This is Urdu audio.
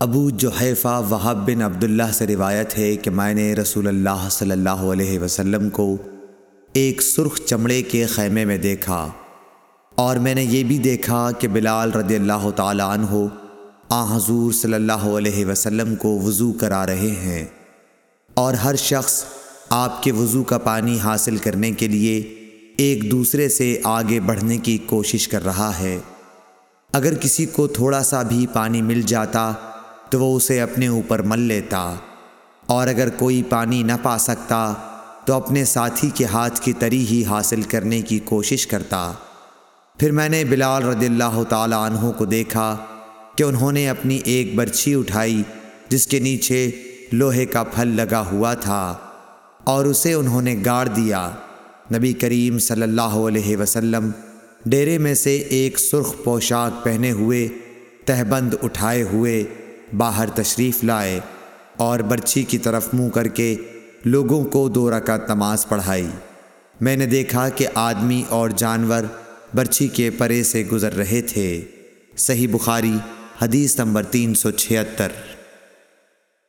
ابو جوحیفہ وہب بن عبداللہ سے روایت ہے کہ میں نے رسول اللہ صلی اللہ علیہ وسلم کو ایک سرخ چمڑے کے خیمے میں دیکھا اور میں نے یہ بھی دیکھا کہ بلال رضی اللہ تعالیٰ عنہ آ حضور صلی اللہ علیہ وسلم کو وضو کرا رہے ہیں اور ہر شخص آپ کے وضو کا پانی حاصل کرنے کے لیے ایک دوسرے سے آگے بڑھنے کی کوشش کر رہا ہے۔ اگر کسی کو تھوڑا سا بھی پانی مل جاتا تو وہ اسے اپنے اوپر مل لیتا۔ اور اگر کوئی پانی نہ پا سکتا، تو اپنے ساتھی کے ہاتھ کی تری ہی حاصل کرنے کی کوشش کرتا۔ پھر میں نے بلال رضی اللہ تعالی عنہ کو دیکھا کہ انہوں نے اپنی ایک برچھی اٹھائی، جس کے نیچے لوہے کا پھل لگا ہوا تھا، اور اسے انہوں نے گاڑ دیا۔ نبی کریم صلی اللہ علیہ وسلم ڈیرے میں سے ایک سرخ پوشاک پہنے ہوئے، تہبند اٹھائے ہوئے باہر تشریف لائے اور برچھی کی طرف منہ کر کے لوگوں کو دو رکعت نماز پڑھائی۔ میں نے دیکھا کہ آدمی اور جانور برچھی کے پرے سے گزر رہے تھے۔ صحیح بخاری حدیث نمبر تین سو چھہتر۔